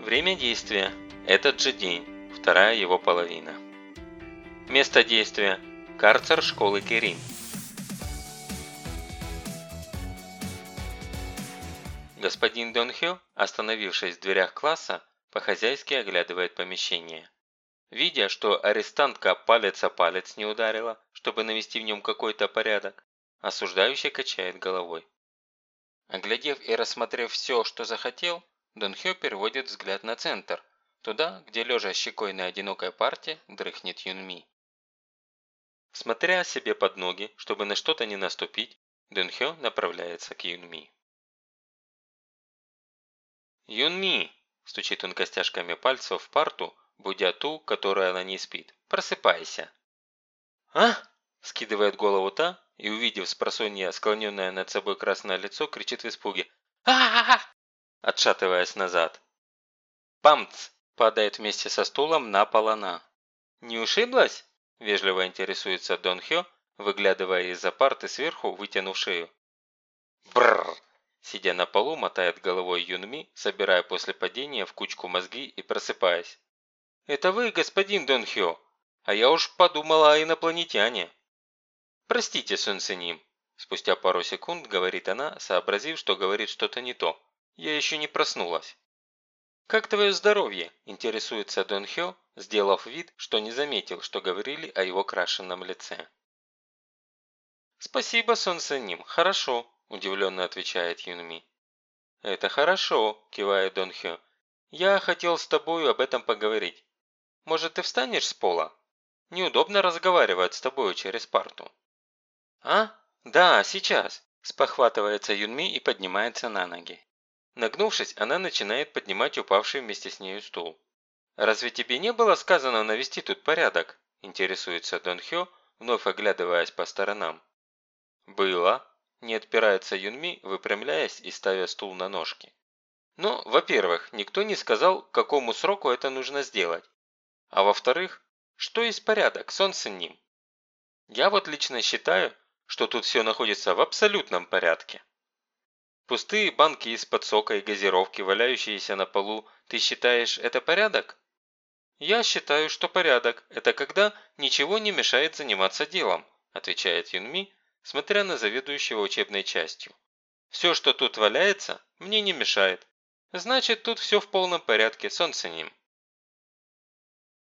Время действия – этот же день, вторая его половина. Место действия – карцер школы Кирин. Господин Донхё, остановившись в дверях класса, по-хозяйски оглядывает помещение. Видя, что арестантка палец о палец не ударила, чтобы навести в нем какой-то порядок, осуждающий качает головой. Оглядев и рассмотрев все, что захотел, Дон Хё переводит взгляд на центр, туда, где лежа щекой на одинокой парте, дрыхнет Юнми. Смотря себе под ноги, чтобы на что-то не наступить, Дон Хё направляется к Юнми. «Юнми!» – стучит он костяшками пальцев в парту, будя ту, которая на ней спит. «Просыпайся!» «А?» – скидывает голову та и, увидев с просонья склоненное над собой красное лицо, кричит в испуге. а а, -а отшатываясь назад. «Памц!» – падает вместе со стулом на пол она. «Не ушиблась?» – вежливо интересуется Дон Хё, выглядывая из-за парты сверху, вытянув шею. Бррр! Сидя на полу, мотает головой Юнми, собирая после падения в кучку мозги и просыпаясь. «Это вы, господин Дон Хё? А я уж подумала о инопланетяне». «Простите, Сунсеним», – спустя пару секунд говорит она, сообразив, что говорит что-то не то. «Я еще не проснулась». «Как твое здоровье?» – интересуется Дон Хё, сделав вид, что не заметил, что говорили о его крашенном лице. «Спасибо, Сунсеним, хорошо», – удивленно отвечает Юнми. «Это хорошо», – кивает Дон Хё. «Я хотел с тобой об этом поговорить. Может, ты встанешь с пола? Неудобно разговаривать с тобой через парту». «А? Да, сейчас!» – спохватывается Юнми и поднимается на ноги. Нагнувшись, она начинает поднимать упавший вместе с нею стул. «Разве тебе не было сказано навести тут порядок?» – интересуется Дон Хё, вновь оглядываясь по сторонам. «Было», – не отпирается Юнми, выпрямляясь и ставя стул на ножки. «Ну, во-первых, никто не сказал, к какому сроку это нужно сделать. А во-вторых, что есть порядок, солнце ним. Я вот лично считаю, что тут все находится в абсолютном порядке. Пустые банки из-под сока и газировки, валяющиеся на полу, ты считаешь это порядок? Я считаю, что порядок – это когда ничего не мешает заниматься делом, отвечает Юнми, смотря на заведующего учебной частью. Все, что тут валяется, мне не мешает. Значит, тут все в полном порядке, солнце ним.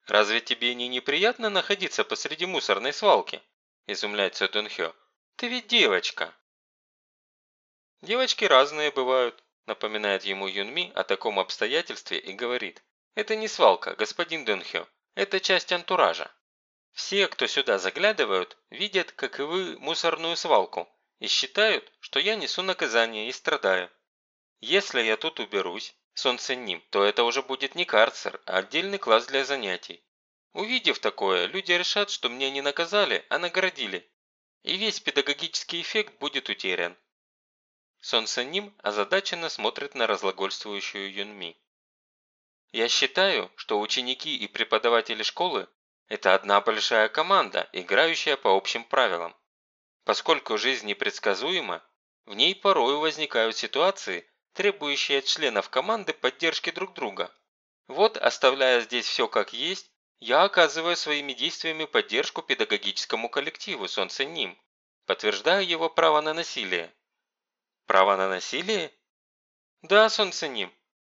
«Разве тебе не неприятно находиться посреди мусорной свалки?» – изумляется Дунхё. Ты ведь девочка!» «Девочки разные бывают», – напоминает ему Юнми о таком обстоятельстве и говорит. «Это не свалка, господин Донхё, это часть антуража. Все, кто сюда заглядывают, видят, как и вы, мусорную свалку и считают, что я несу наказание и страдаю. Если я тут уберусь, солнце ним, то это уже будет не карцер, а отдельный класс для занятий. Увидев такое, люди решат, что меня не наказали, а наградили, и весь педагогический эффект будет утерян. Сон Саним озадаченно смотрит на разлагольствующую Юнми. Я считаю, что ученики и преподаватели школы – это одна большая команда, играющая по общим правилам. Поскольку жизнь непредсказуема, в ней порой возникают ситуации, требующие от членов команды поддержки друг друга. Вот, оставляя здесь все как есть, я оказываю своими действиями поддержку педагогическому коллективу Солнце Ним, подтверждаю его право на насилие. Право на насилие? Да, Солнце Ним.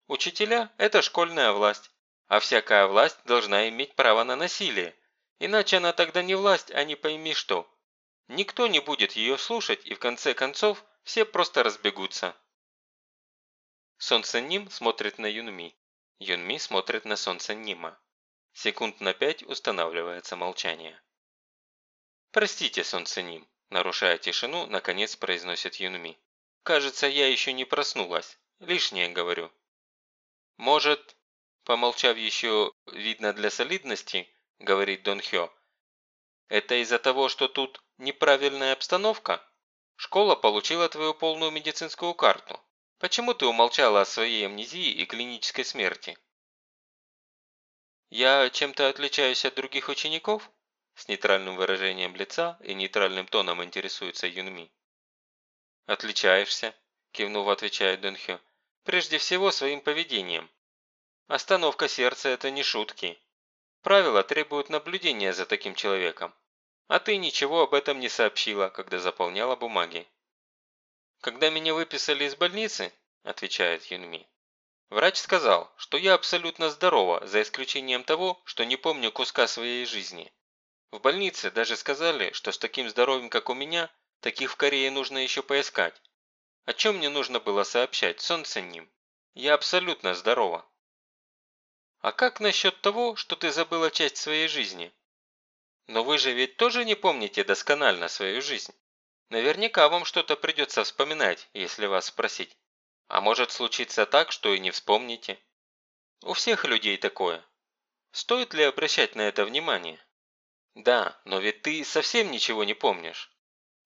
Учителя – это школьная власть, а всякая власть должна иметь право на насилие, иначе она тогда не власть, а не пойми что. Никто не будет ее слушать и в конце концов все просто разбегутся. Солнце Ним смотрит на Юнми. Юнми смотрит на Солнце Нима. Секунд на пять устанавливается молчание. «Простите, солнце ним», – нарушая тишину, наконец произносит Юнми. «Кажется, я еще не проснулась. Лишнее говорю». «Может...» – помолчав еще, видно для солидности, говорит Дон Хё. «Это из-за того, что тут неправильная обстановка? Школа получила твою полную медицинскую карту. Почему ты умолчала о своей амнезии и клинической смерти?» «Я чем-то отличаюсь от других учеников?» С нейтральным выражением лица и нейтральным тоном интересуется Юнми. «Отличаешься», – кивнув, отвечает Дунхё. «Прежде всего своим поведением. Остановка сердца – это не шутки. Правила требуют наблюдения за таким человеком. А ты ничего об этом не сообщила, когда заполняла бумаги. Когда меня выписали из больницы, отвечает Юнми, врач сказал, что я абсолютно здорова, за исключением того, что не помню куска своей жизни. В больнице даже сказали, что с таким здоровьем, как у меня, таких в Корее нужно еще поискать. О чем мне нужно было сообщать, солнце ним? Я абсолютно здорова. А как насчет того, что ты забыла часть своей жизни? Но вы же ведь тоже не помните досконально свою жизнь. Наверняка вам что-то придется вспоминать, если вас спросить. А может случиться так, что и не вспомните. У всех людей такое. Стоит ли обращать на это внимание? Да, но ведь ты совсем ничего не помнишь.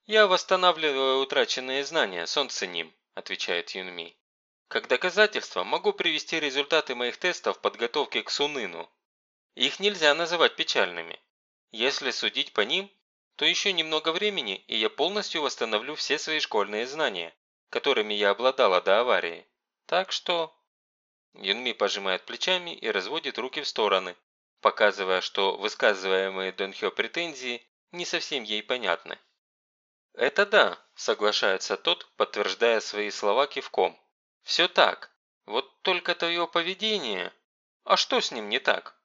Я восстанавливаю утраченные знания, солнце ним, отвечает Юнми. Как доказательство могу привести результаты моих тестов подготовки к Сунину. Их нельзя называть печальными. Если судить по ним, то еще немного времени, и я полностью восстановлю все свои школьные знания, которыми я обладала до аварии. Так что... Юнми пожимает плечами и разводит руки в стороны, показывая, что высказываемые Донхё претензии не совсем ей понятны. «Это да», – соглашается тот, подтверждая свои слова кивком. Все так. Вот только твое поведение... А что с ним не так?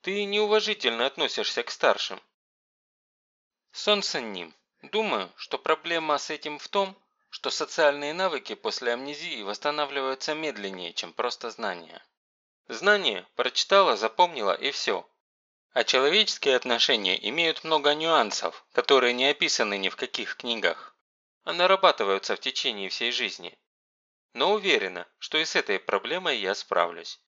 Ты неуважительно относишься к старшим. Солнце ним. Думаю, что проблема с этим в том, что социальные навыки после амнезии восстанавливаются медленнее, чем просто знания. Знание прочитала, запомнила и все. А человеческие отношения имеют много нюансов, которые не описаны ни в каких книгах, а нарабатываются в течение всей жизни но уверена, что и с этой проблемой я справлюсь.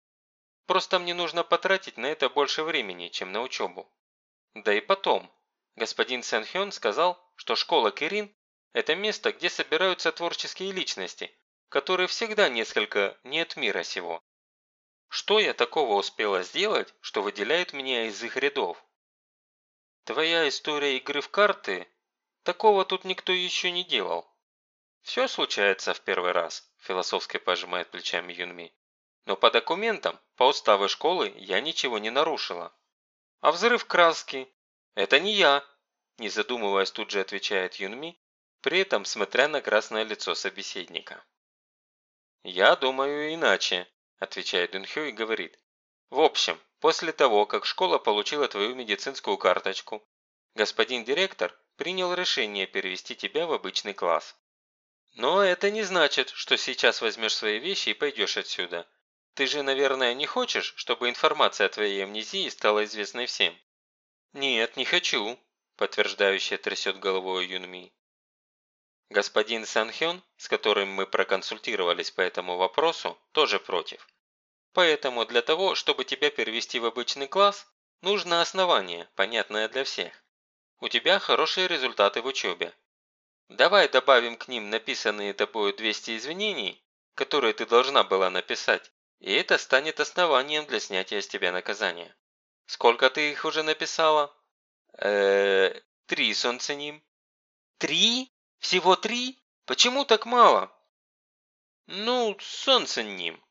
Просто мне нужно потратить на это больше времени, чем на учебу. Да и потом, господин Сэн Хён сказал, что школа Кирин – это место, где собираются творческие личности, которые всегда несколько не от мира сего. Что я такого успела сделать, что выделяет меня из их рядов? Твоя история игры в карты? Такого тут никто еще не делал. Все случается в первый раз философски пожимает плечами Юнми. Но по документам, по уставу школы я ничего не нарушила. А взрыв краски? Это не я, не задумываясь тут же отвечает Юнми, при этом смотря на красное лицо собеседника. «Я думаю иначе», – отвечает Дунхё и говорит. «В общем, после того, как школа получила твою медицинскую карточку, господин директор принял решение перевести тебя в обычный класс. Но это не значит, что сейчас возьмешь свои вещи и пойдешь отсюда. Ты же, наверное, не хочешь, чтобы информация о твоей амнезии стала известной всем? Нет, не хочу, подтверждающе трясет головой Юнми. Господин Санхён, с которым мы проконсультировались по этому вопросу, тоже против. Поэтому для того, чтобы тебя перевести в обычный класс, нужно основание, понятное для всех. У тебя хорошие результаты в учебе, Давай добавим к ним написанные тобою 200 извинений, которые ты должна была написать, и это станет основанием для снятия с тебя наказания. Сколько ты их уже написала? э три, солнценим. Три? Всего три? Почему так мало? Ну, солнценим.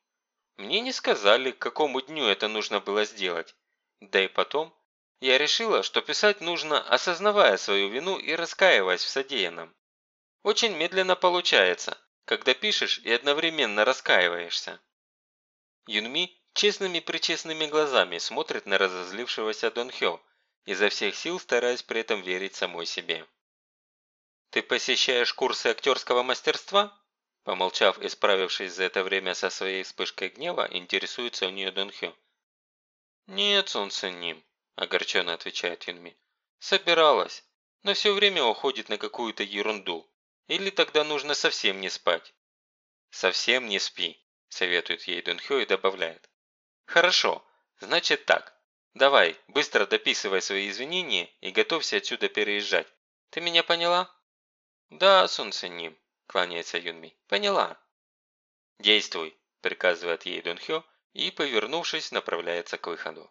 Мне не сказали, к какому дню это нужно было сделать. Да и потом, я решила, что писать нужно, осознавая свою вину и раскаиваясь в содеянном. Очень медленно получается, когда пишешь и одновременно раскаиваешься. Юнми честными-причестными глазами смотрит на разозлившегося Дон Хё, изо всех сил стараясь при этом верить самой себе. «Ты посещаешь курсы актерского мастерства?» Помолчав и справившись за это время со своей вспышкой гнева, интересуется у нее Дон Хё. «Нет, солнце ним», – огорченно отвечает Юнми. «Собиралась, но все время уходит на какую-то ерунду. Или тогда нужно совсем не спать. Совсем не спи, советует ей Дунхё и добавляет. Хорошо, значит так. Давай, быстро дописывай свои извинения и готовься отсюда переезжать. Ты меня поняла? Да, солнце ним, кланяется Юнми. Поняла. Действуй, приказывает ей Дунхё и, повернувшись, направляется к выходу.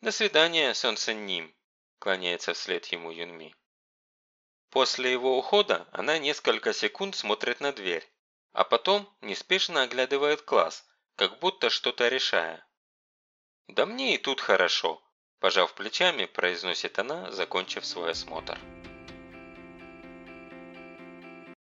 «До свидания, солнце Ним», – кланяется вслед ему Юнми. После его ухода она несколько секунд смотрит на дверь, а потом неспешно оглядывает класс, как будто что-то решая. «Да мне и тут хорошо», – пожав плечами, произносит она, закончив свой осмотр.